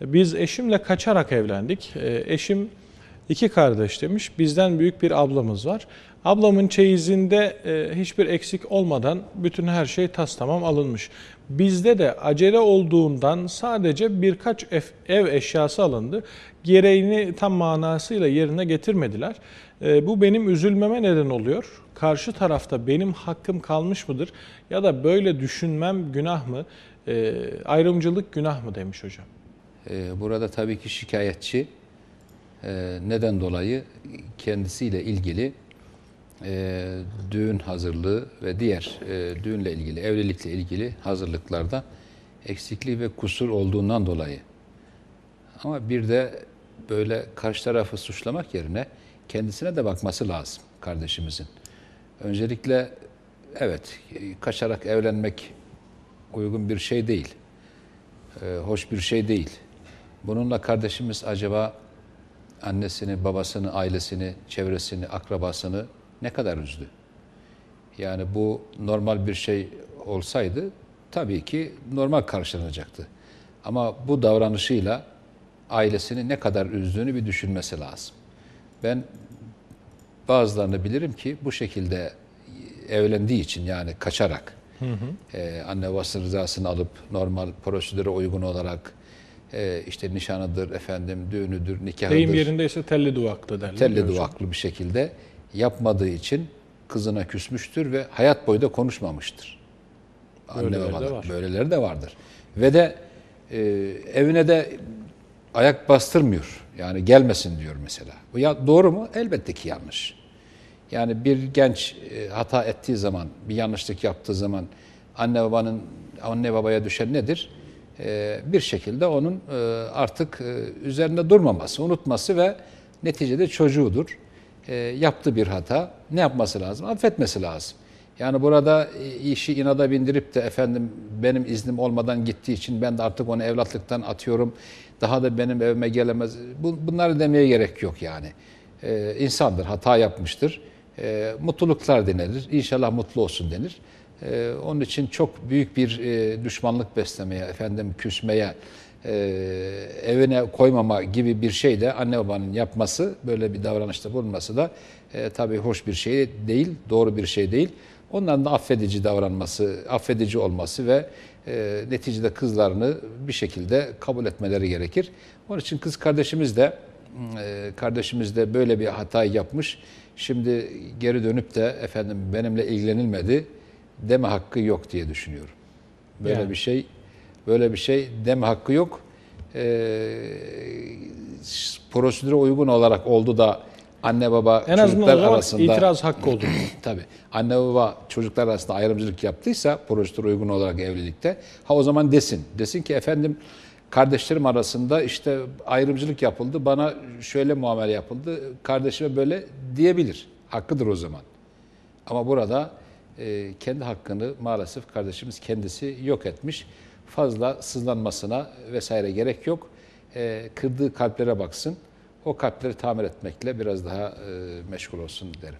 Biz eşimle kaçarak evlendik. E, Eşim iki kardeş demiş. Bizden büyük bir ablamız var. Ablamın çeyizinde e, hiçbir eksik olmadan bütün her şey tas tamam alınmış. Bizde de acele olduğundan sadece birkaç ev, eşyası alındı. Gereğini tam manasıyla yerine getirmediler. E, Bu benim üzülmeme neden oluyor. Karşı tarafta benim hakkım kalmış mıdır? Ya da böyle düşünmem günah mı? E, Ayrımcılık günah mı demiş hocam. Ee, Burada tabii ki şikayetçi e, neden dolayı kendisiyle ilgili e, düğün hazırlığı ve diğer düğünle ilgili, evlilikle ilgili hazırlıklarda eksiklik ve kusur olduğundan dolayı. Ama bir de böyle karşı tarafı suçlamak yerine kendisine de bakması lazım kardeşimizin. Öncelikle evet kaçarak evlenmek uygun bir şey değil. Ee, hoş bir şey değil. Bununla kardeşimiz acaba annesini, babasını, ailesini, çevresini, akrabasını ne kadar üzdü? Yani bu normal bir şey olsaydı tabii ki normal karşılanacaktı. Ama bu davranışıyla ailesini ne kadar üzdüğünü bir düşünmesi lazım. Ben bazılarını bilirim ki bu şekilde evlendiği için yani kaçarak e, anne babası rızasını alıp normal prosedüre uygun olarak e, işte nişanıdır, efendim düğünüdür, nikahıdır. Deyim yerindeyse telli duvaklı derler. telli duvaklı bir şekilde yapmadığı için kızına küsmüştür ve hayat boyu da konuşmamıştır. Anne Böyleleri de babalar. var. Böyleleri de vardır. Ve de e, evine de ayak bastırmıyor. Yani gelmesin diyor mesela. Bu ya doğru mu? Elbette ki yanlış. Yani bir genç e, hata ettiği zaman, bir yanlışlık yaptığı zaman anne babanın anne babaya düşen nedir? E, bir şekilde onun e, artık e, üzerinde durmaması, unutması ve neticede çocuğudur. E, yaptığı bir hata ne yapması lazım? Affetmesi lazım. Yani burada e, işi inada bindirip de efendim benim iznim olmadan gittiği için ben de artık onu evlatlıktan atıyorum. Daha da benim evime gelemez. Bu, bunları demeye gerek yok yani. Ee, insandır, hata yapmıştır. Ee, mutluluklar denilir. İnşallah mutlu olsun denir. Ee, onun için çok büyük bir e, düşmanlık beslemeye, efendim küsmeye, e, evine koymama gibi bir şey de anne babanın yapması, böyle bir davranışta bulunması da e, tabii hoş bir şey değil, doğru bir şey değil. Onların da affedici davranması, affedici olması ve e, neticede kızlarını bir şekilde kabul etmeleri gerekir. Onun için kız kardeşimiz de e, kardeşimiz de böyle bir hatayı yapmış. Şimdi geri dönüp de efendim benimle ilgilenilmedi deme hakkı yok diye düşünüyorum. Böyle Yani. bir şey böyle bir şey deme hakkı yok. E, prosedüre uygun olarak oldu da anne baba En çocuklar arasında itiraz hakkı olur. Tabii. Anne baba çocuklar arasında ayrımcılık yaptıysa prosedür uygun olarak evlilikte ha o zaman desin. Desin ki efendim kardeşlerim arasında işte ayrımcılık yapıldı. Bana şöyle muamele yapıldı. Kardeşime böyle diyebilir. Hakkıdır o zaman. Ama burada e, kendi hakkını maalesef kardeşimiz kendisi yok etmiş. Fazla sızlanmasına vesaire gerek yok. E, kırdığı kalplere baksın. O kalpleri tamir etmekle biraz daha e, meşgul olsun derim.